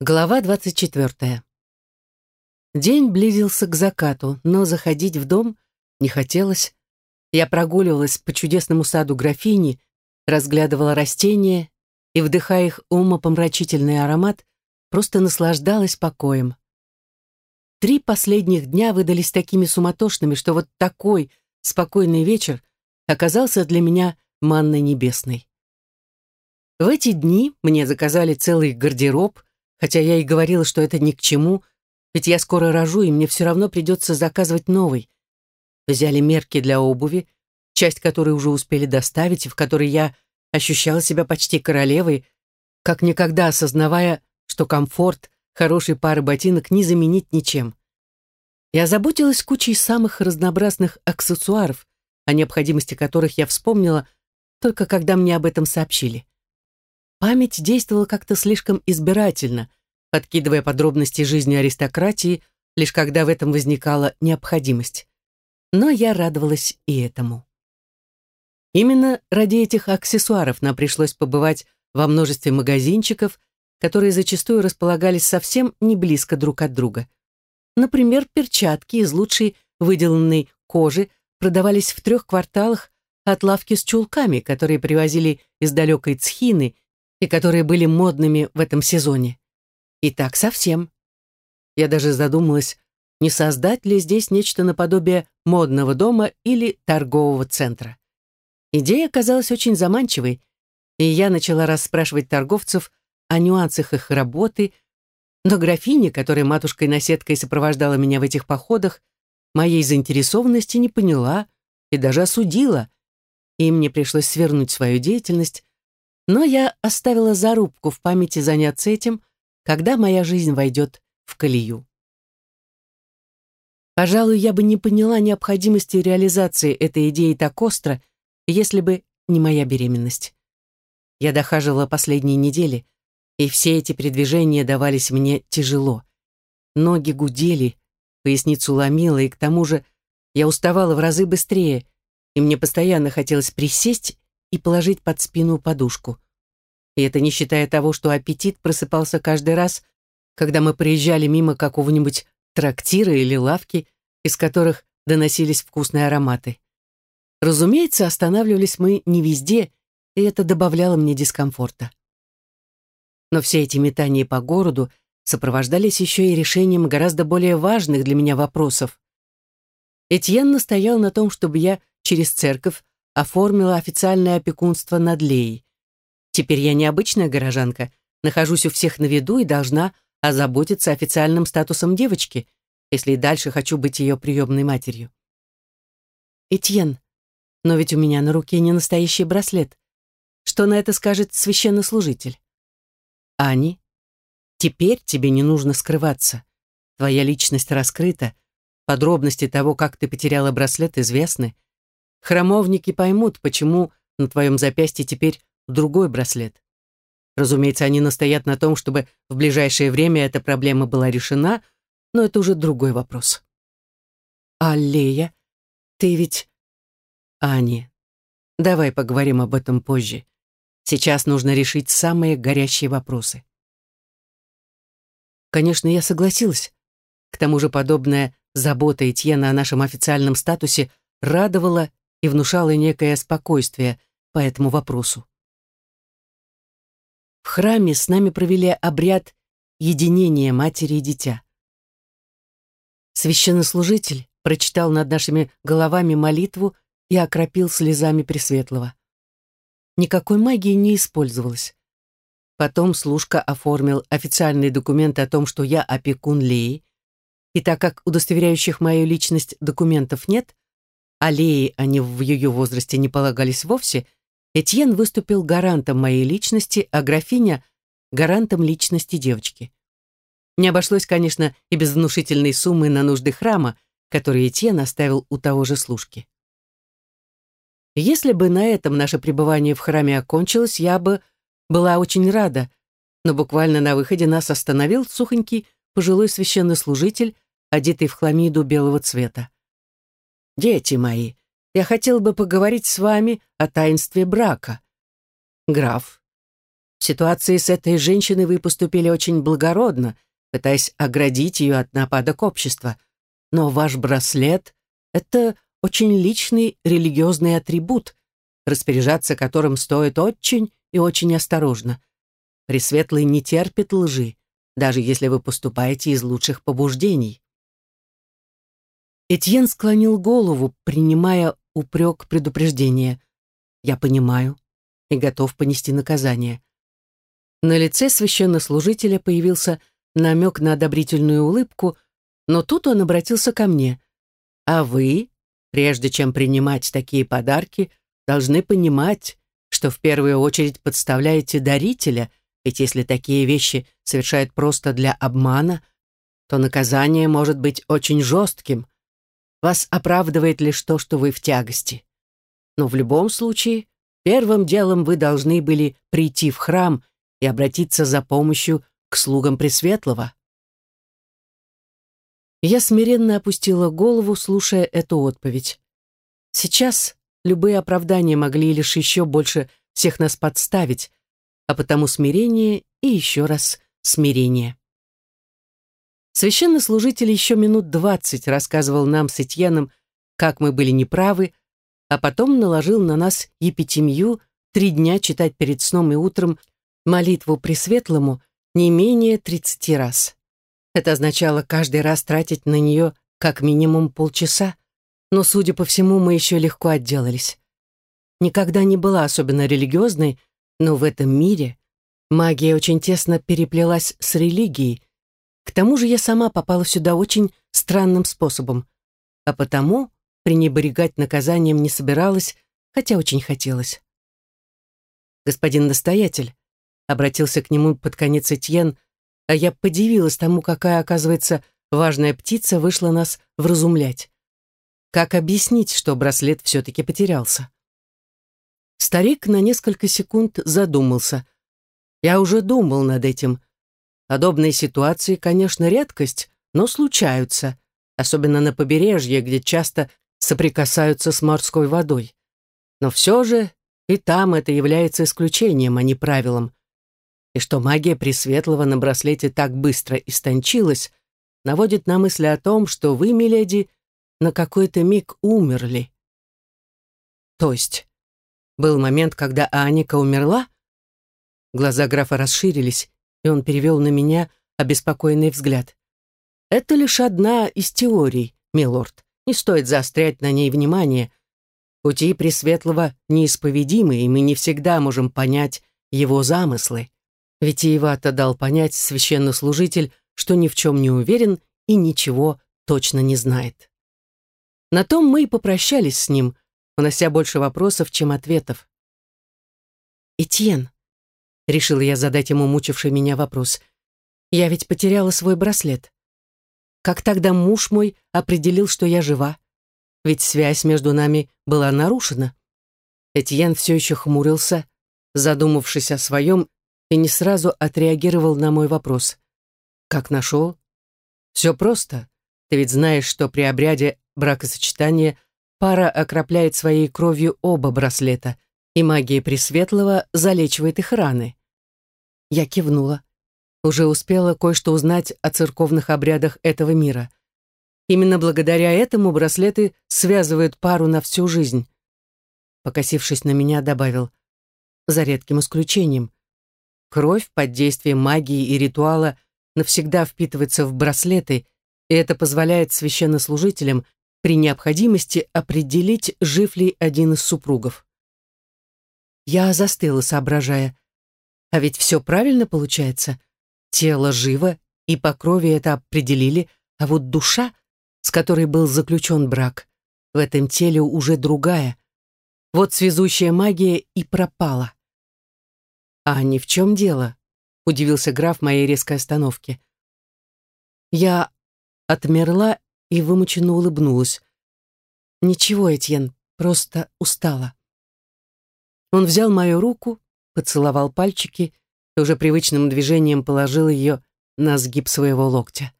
Глава 24. День близился к закату, но заходить в дом не хотелось. Я прогуливалась по чудесному саду графини, разглядывала растения и, вдыхая их умопомрачительный аромат, просто наслаждалась покоем. Три последних дня выдались такими суматошными, что вот такой спокойный вечер оказался для меня манной небесной. В эти дни мне заказали целый гардероб — Хотя я и говорила, что это ни к чему, ведь я скоро рожу, и мне все равно придется заказывать новый. Взяли мерки для обуви, часть которой уже успели доставить, и в которой я ощущала себя почти королевой, как никогда осознавая, что комфорт хорошей пары ботинок не заменить ничем. Я заботилась кучей самых разнообразных аксессуаров, о необходимости которых я вспомнила, только когда мне об этом сообщили. Память действовала как-то слишком избирательно, подкидывая подробности жизни аристократии, лишь когда в этом возникала необходимость. Но я радовалась и этому. Именно ради этих аксессуаров нам пришлось побывать во множестве магазинчиков, которые зачастую располагались совсем не близко друг от друга. Например, перчатки из лучшей выделанной кожи продавались в трех кварталах от лавки с чулками, которые привозили из далекой Цхины и которые были модными в этом сезоне. И так совсем. Я даже задумалась, не создать ли здесь нечто наподобие модного дома или торгового центра. Идея оказалась очень заманчивой, и я начала расспрашивать торговцев о нюансах их работы, но графиня, которая матушкой-наседкой сопровождала меня в этих походах, моей заинтересованности не поняла и даже осудила, и мне пришлось свернуть свою деятельность, но я оставила зарубку в памяти заняться этим, когда моя жизнь войдет в колею. Пожалуй, я бы не поняла необходимости реализации этой идеи так остро, если бы не моя беременность. Я дохаживала последние недели, и все эти передвижения давались мне тяжело. Ноги гудели, поясницу ломило, и к тому же я уставала в разы быстрее, и мне постоянно хотелось присесть и положить под спину подушку. И это не считая того, что аппетит просыпался каждый раз, когда мы приезжали мимо какого-нибудь трактира или лавки, из которых доносились вкусные ароматы. Разумеется, останавливались мы не везде, и это добавляло мне дискомфорта. Но все эти метания по городу сопровождались еще и решением гораздо более важных для меня вопросов. Этьен настоял на том, чтобы я через церковь оформила официальное опекунство над Леей. Теперь я не обычная горожанка, нахожусь у всех на виду и должна озаботиться официальным статусом девочки, если и дальше хочу быть ее приемной матерью. Этьен, но ведь у меня на руке не настоящий браслет. Что на это скажет священнослужитель? Ани, теперь тебе не нужно скрываться. Твоя личность раскрыта, подробности того, как ты потеряла браслет, известны. Храмовники поймут, почему на твоем запястье теперь другой браслет. Разумеется, они настоят на том, чтобы в ближайшее время эта проблема была решена, но это уже другой вопрос. Аллея, ты ведь... Ани, давай поговорим об этом позже. Сейчас нужно решить самые горящие вопросы. Конечно, я согласилась. К тому же подобная забота Этьена о нашем официальном статусе радовала и внушала некое спокойствие по этому вопросу. В храме с нами провели обряд единения матери и дитя. Священнослужитель прочитал над нашими головами молитву и окропил слезами Пресветлого. Никакой магии не использовалось. Потом служка оформил официальный документ о том, что я опекун Леи, и так как удостоверяющих мою личность документов нет, а Леи они в ее возрасте не полагались вовсе, Этьен выступил гарантом моей личности, а графиня — гарантом личности девочки. Не обошлось, конечно, и без внушительной суммы на нужды храма, который Этьен оставил у того же служки. Если бы на этом наше пребывание в храме окончилось, я бы была очень рада, но буквально на выходе нас остановил сухонький пожилой священнослужитель, одетый в хламиду белого цвета. «Дети мои, я хотел бы поговорить с вами о таинстве брака. Граф, В ситуации с этой женщиной вы поступили очень благородно, пытаясь оградить ее от нападок общества. Но ваш браслет — это очень личный религиозный атрибут, распоряжаться которым стоит очень и очень осторожно. Пресветлый не терпит лжи, даже если вы поступаете из лучших побуждений. Этьен склонил голову, принимая упрек предупреждения. «Я понимаю и готов понести наказание». На лице священнослужителя появился намек на одобрительную улыбку, но тут он обратился ко мне. «А вы, прежде чем принимать такие подарки, должны понимать, что в первую очередь подставляете дарителя, ведь если такие вещи совершают просто для обмана, то наказание может быть очень жестким. Вас оправдывает лишь то, что вы в тягости. Но в любом случае, первым делом вы должны были прийти в храм и обратиться за помощью к слугам Пресветлого. Я смиренно опустила голову, слушая эту отповедь. Сейчас любые оправдания могли лишь еще больше всех нас подставить, а потому смирение и еще раз смирение. Священнослужитель еще минут двадцать рассказывал нам с Этьеном, как мы были неправы, а потом наложил на нас епитемью три дня читать перед сном и утром молитву Пресветлому не менее тридцати раз. Это означало каждый раз тратить на нее как минимум полчаса, но, судя по всему, мы еще легко отделались. Никогда не была особенно религиозной, но в этом мире магия очень тесно переплелась с религией. К тому же я сама попала сюда очень странным способом, а потому пренебрегать наказанием не собиралась, хотя очень хотелось. «Господин настоятель», — обратился к нему под конец Этьен, а я подивилась тому, какая, оказывается, важная птица вышла нас вразумлять. Как объяснить, что браслет все-таки потерялся? Старик на несколько секунд задумался. Я уже думал над этим. Подобные ситуации, конечно, редкость, но случаются, особенно на побережье, где часто соприкасаются с морской водой. Но все же и там это является исключением, а не правилом. И что магия Пресветлого на браслете так быстро истончилась, наводит на мысль о том, что вы, миледи, на какой-то миг умерли. То есть, был момент, когда Аника умерла? Глаза графа расширились, и он перевел на меня обеспокоенный взгляд. Это лишь одна из теорий, милорд. Не стоит заострять на ней внимание. Пути Пресветлого неисповедимы, и мы не всегда можем понять его замыслы. Витиевато дал понять священнослужитель, что ни в чем не уверен и ничего точно не знает. На том мы и попрощались с ним, унося больше вопросов, чем ответов. «Этьен», — решила я задать ему мучивший меня вопрос, «я ведь потеряла свой браслет. Как тогда муж мой определил, что я жива? Ведь связь между нами была нарушена». Этьен все еще хмурился, задумавшись о своем, и не сразу отреагировал на мой вопрос. «Как нашел?» «Все просто. Ты ведь знаешь, что при обряде бракосочетания пара окропляет своей кровью оба браслета, и магия Пресветлого залечивает их раны. Я кивнула. Уже успела кое-что узнать о церковных обрядах этого мира. Именно благодаря этому браслеты связывают пару на всю жизнь. Покосившись на меня, добавил, за редким исключением. Кровь под действием магии и ритуала навсегда впитывается в браслеты, и это позволяет священнослужителям при необходимости определить, жив ли один из супругов. Я застыла, соображая. А ведь все правильно получается. Тело живо, и по крови это определили, а вот душа, с которой был заключен брак, в этом теле уже другая. Вот связующая магия и пропала. «А ни в чем дело?» — удивился граф моей резкой остановке. Я отмерла и вымученно улыбнулась. «Ничего, Этьен, просто устала». Он взял мою руку, поцеловал пальчики и уже привычным движением положил ее на сгиб своего локтя.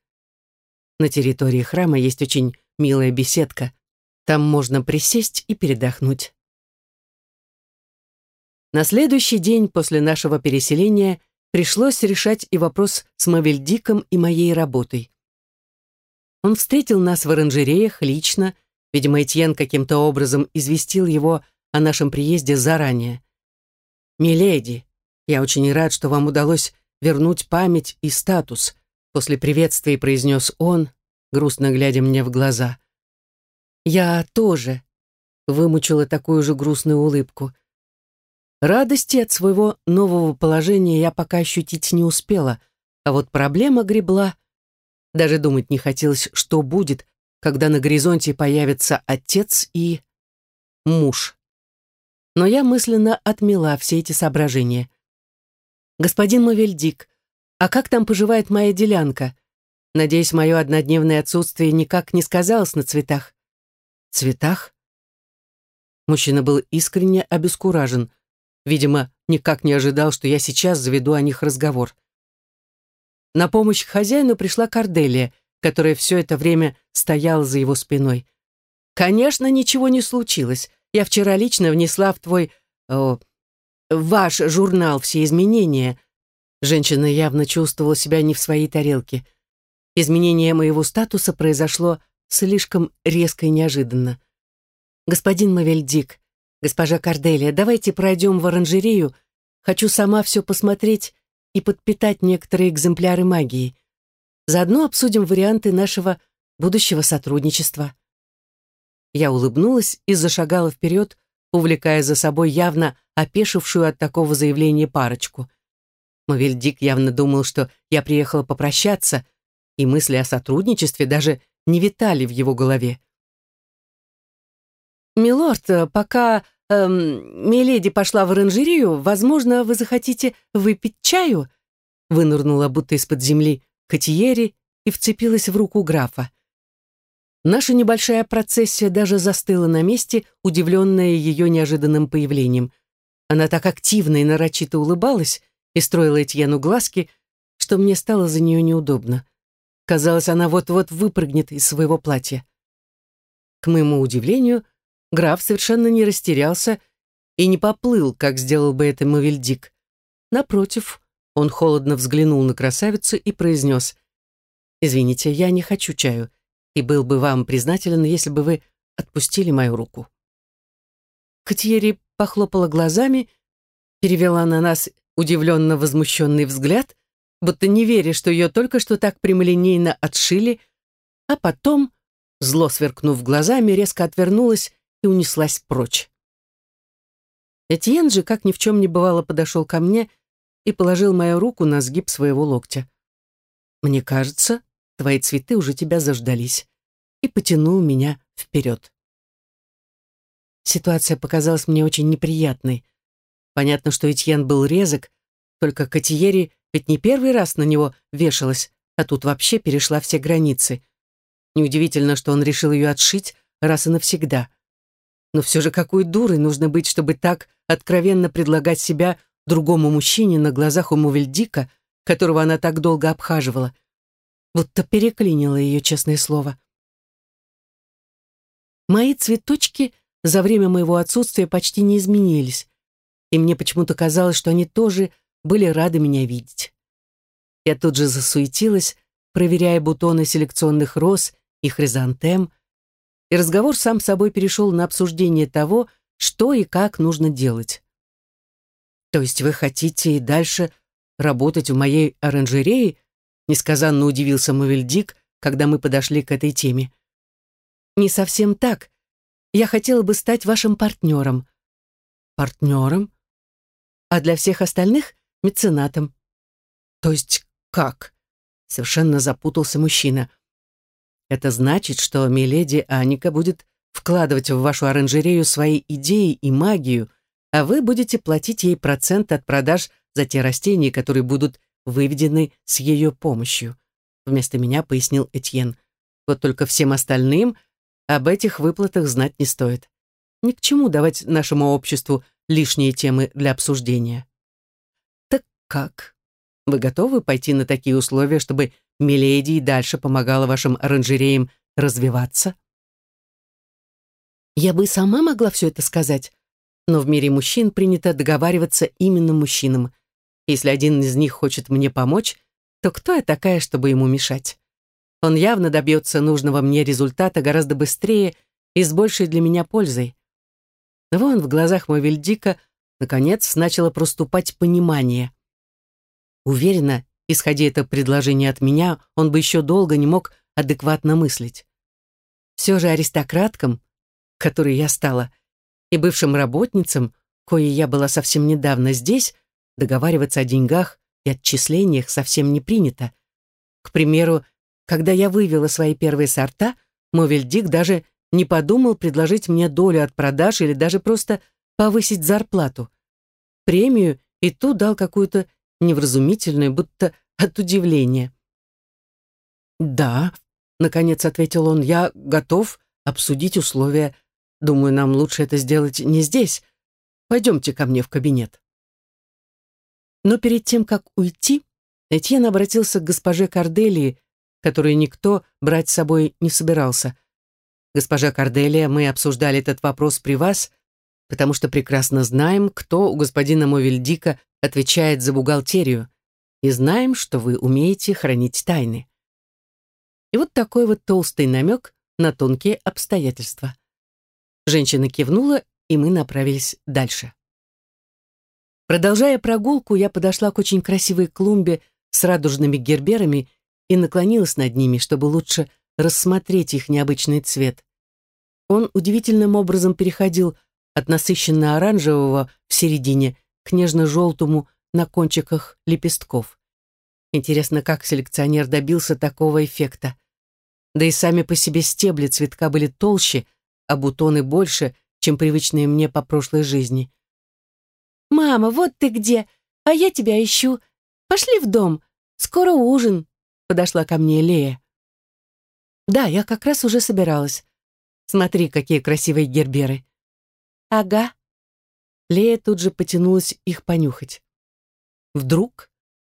На территории храма есть очень милая беседка. Там можно присесть и передохнуть. На следующий день после нашего переселения пришлось решать и вопрос с Мавельдиком и моей работой. Он встретил нас в оранжереях лично, видимо, Этьен каким-то образом известил его о нашем приезде заранее. «Миледи, я очень рад, что вам удалось вернуть память и статус», после приветствия произнес он, грустно глядя мне в глаза. «Я тоже», — вымучила такую же грустную улыбку. Радости от своего нового положения я пока ощутить не успела, а вот проблема гребла. Даже думать не хотелось, что будет, когда на горизонте появится отец и муж. Но я мысленно отмела все эти соображения. «Господин Мавельдик, а как там поживает моя делянка? Надеюсь, мое однодневное отсутствие никак не сказалось на цветах». «Цветах?» Мужчина был искренне обескуражен. Видимо, никак не ожидал, что я сейчас заведу о них разговор. На помощь хозяину пришла Корделия, которая все это время стояла за его спиной. «Конечно, ничего не случилось. Я вчера лично внесла в твой... О, ваш журнал все изменения». Женщина явно чувствовала себя не в своей тарелке. Изменение моего статуса произошло слишком резко и неожиданно. «Господин Мавельдик, «Госпожа Корделия, давайте пройдем в оранжерею. Хочу сама все посмотреть и подпитать некоторые экземпляры магии. Заодно обсудим варианты нашего будущего сотрудничества». Я улыбнулась и зашагала вперед, увлекая за собой явно опешившую от такого заявления парочку. Мовельдик явно думал, что я приехала попрощаться, и мысли о сотрудничестве даже не витали в его голове. «Милорд, пока эм, Миледи пошла в оранжерею, возможно, вы захотите выпить чаю?» Вынырнула будто из-под земли Катиери и вцепилась в руку графа. Наша небольшая процессия даже застыла на месте, удивленная ее неожиданным появлением. Она так активно и нарочито улыбалась и строила Этьену глазки, что мне стало за нее неудобно. Казалось, она вот-вот выпрыгнет из своего платья. К моему удивлению, граф совершенно не растерялся и не поплыл, как сделал бы это Мавельдик. Напротив, он холодно взглянул на красавицу и произнес, «Извините, я не хочу чаю, и был бы вам признателен, если бы вы отпустили мою руку». Катьери похлопала глазами, перевела на нас удивленно возмущенный взгляд, будто не веря, что ее только что так прямолинейно отшили, а потом, зло сверкнув глазами, резко отвернулась и унеслась прочь. Этьен же, как ни в чем не бывало, подошел ко мне и положил мою руку на сгиб своего локтя. «Мне кажется, твои цветы уже тебя заждались», и потянул меня вперед. Ситуация показалась мне очень неприятной. Понятно, что Этьен был резок, только Катиери ведь не первый раз на него вешалась, а тут вообще перешла все границы. Неудивительно, что он решил ее отшить раз и навсегда. Но все же какой дурой нужно быть, чтобы так откровенно предлагать себя другому мужчине на глазах у Мувельдика, которого она так долго обхаживала. Будто переклинило ее честное слово. Мои цветочки за время моего отсутствия почти не изменились, и мне почему-то казалось, что они тоже были рады меня видеть. Я тут же засуетилась, проверяя бутоны селекционных роз и хризантем, и разговор сам собой перешел на обсуждение того, что и как нужно делать. «То есть вы хотите и дальше работать в моей оранжерее?» Несказанно удивился Мавельдик, когда мы подошли к этой теме. «Не совсем так. Я хотела бы стать вашим партнером». «Партнером? А для всех остальных — меценатом». «То есть как?» Совершенно запутался мужчина. Это значит, что миледи Аника будет вкладывать в вашу оранжерею свои идеи и магию, а вы будете платить ей процент от продаж за те растения, которые будут выведены с ее помощью. Вместо меня пояснил Этьен. Вот только всем остальным об этих выплатах знать не стоит. Ни к чему давать нашему обществу лишние темы для обсуждения. Так как? Вы готовы пойти на такие условия, чтобы Миледи и дальше помогала вашим оранжереям развиваться? Я бы сама могла все это сказать, Но в мире мужчин принято договариваться именно мужчинам. Если один из них хочет мне помочь, то кто я такая, чтобы ему мешать? Он явно добьется нужного мне результата гораздо быстрее и с большей для меня пользой. Вон в глазах Мовельдика наконец начало проступать понимание. Уверена, исходя это предложение от меня, он бы еще долго не мог адекватно мыслить. Все же аристократкам, которой я стала, и бывшим работницам, коей я была совсем недавно здесь, договариваться о деньгах и отчислениях совсем не принято. К примеру, когда я вывела свои первые сорта, Мовельдик даже не подумал предложить мне долю от продаж или даже просто повысить зарплату. Премию и ту дал какую-то невразумительную, будто от удивления. «Да», — наконец ответил он, — «я готов обсудить условия. Думаю, нам лучше это сделать не здесь. Пойдемте ко мне в кабинет». Но перед тем, как уйти, Этьен обратился к госпоже Корделии, которую никто брать с собой не собирался — Госпожа Корделия, мы обсуждали этот вопрос при вас, потому что прекрасно знаем, кто у господина Мовельдика отвечает за бухгалтерию, и знаем, что вы умеете хранить тайны. И вот такой вот толстый намек на тонкие обстоятельства. Женщина кивнула, и мы направились дальше. Продолжая прогулку, я подошла к очень красивой клумбе с радужными герберами и наклонилась над ними, чтобы лучше рассмотреть их необычный цвет. Он удивительным образом переходил от насыщенно-оранжевого в середине к нежно-желтому на кончиках лепестков. Интересно, как селекционер добился такого эффекта. Да и сами по себе стебли цветка были толще, а бутоны больше, чем привычные мне по прошлой жизни. «Мама, вот ты где! А я тебя ищу! Пошли в дом! Скоро ужин!» Подошла ко мне Лея. Да, я как раз уже собиралась. Смотри, какие красивые герберы. Ага. Лея тут же потянулась их понюхать. Вдруг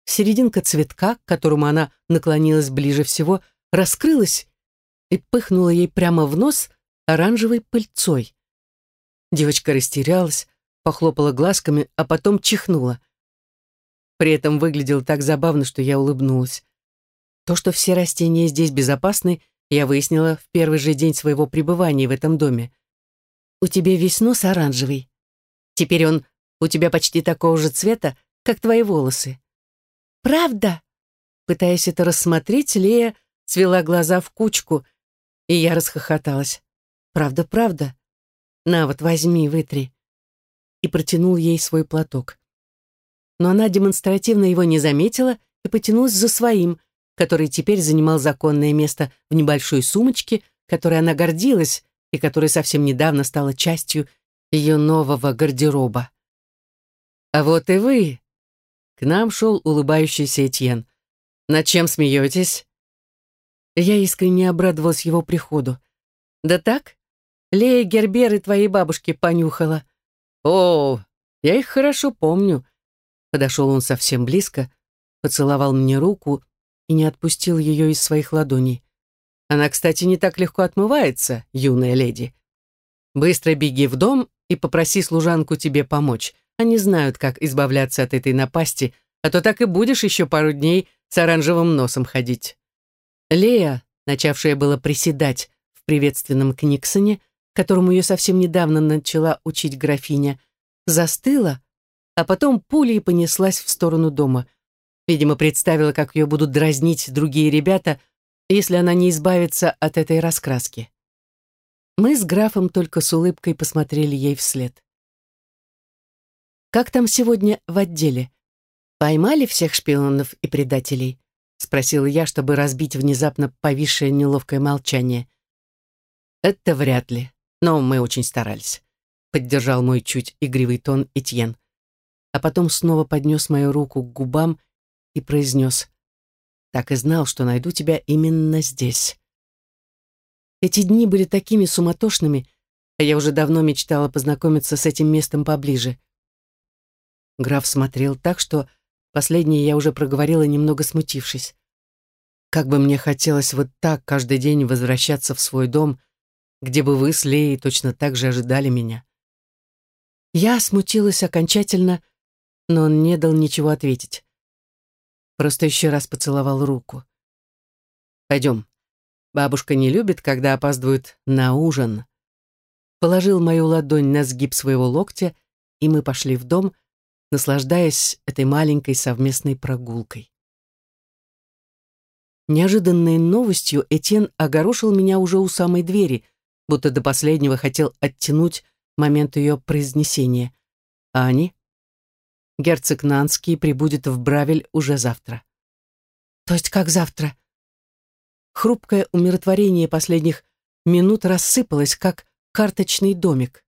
серединка цветка, к которому она наклонилась ближе всего, раскрылась и пыхнула ей прямо в нос оранжевой пыльцой. Девочка растерялась, похлопала глазками, а потом чихнула. При этом выглядело так забавно, что я улыбнулась. То, что все растения здесь безопасны, я выяснила в первый же день своего пребывания в этом доме. У тебя весь нос оранжевый. Теперь он у тебя почти такого же цвета, как твои волосы. Правда? Пытаясь это рассмотреть, Лея свела глаза в кучку, и я расхохоталась. Правда, правда. На вот, возьми, вытри. И протянул ей свой платок. Но она демонстративно его не заметила и потянулась за своим — который теперь занимал законное место в небольшой сумочке, которой она гордилась и которая совсем недавно стала частью ее нового гардероба. «А вот и вы!» К нам шел улыбающийся Этьен. «Над чем смеетесь?» Я искренне обрадовалась его приходу. «Да так? Лея Герберы твоей бабушки понюхала». «О, я их хорошо помню». Подошел он совсем близко, поцеловал мне руку и не отпустил ее из своих ладоней. Она, кстати, не так легко отмывается, юная леди. Быстро беги в дом и попроси служанку тебе помочь. Они знают, как избавляться от этой напасти, а то так и будешь еще пару дней с оранжевым носом ходить. Лея, начавшая было приседать в приветственном книгсоне, которому ее совсем недавно начала учить графиня, застыла, а потом пулей понеслась в сторону дома — Видимо, представила, как ее будут дразнить другие ребята, если она не избавится от этой раскраски. Мы с графом только с улыбкой посмотрели ей вслед. «Как там сегодня в отделе? Поймали всех шпионов и предателей?» — спросила я, чтобы разбить внезапно повисшее неловкое молчание. «Это вряд ли, но мы очень старались», — поддержал мой чуть игривый тон Этьен. А потом снова поднес мою руку к губам и произнес «Так и знал, что найду тебя именно здесь». Эти дни были такими суматошными, а я уже давно мечтала познакомиться с этим местом поближе. Граф смотрел так, что последнее я уже проговорила, немного смутившись. Как бы мне хотелось вот так каждый день возвращаться в свой дом, где бы вы с Леей точно так же ожидали меня. Я смутилась окончательно, но он не дал ничего ответить. Просто еще раз поцеловал руку. «Пойдем. Бабушка не любит, когда опаздывают на ужин». Положил мою ладонь на сгиб своего локтя, и мы пошли в дом, наслаждаясь этой маленькой совместной прогулкой. Неожиданной новостью Этьен огорошил меня уже у самой двери, будто до последнего хотел оттянуть момент ее произнесения. А они? Герцог Нанский прибудет в Бравель уже завтра. То есть как завтра? Хрупкое умиротворение последних минут рассыпалось, как карточный домик.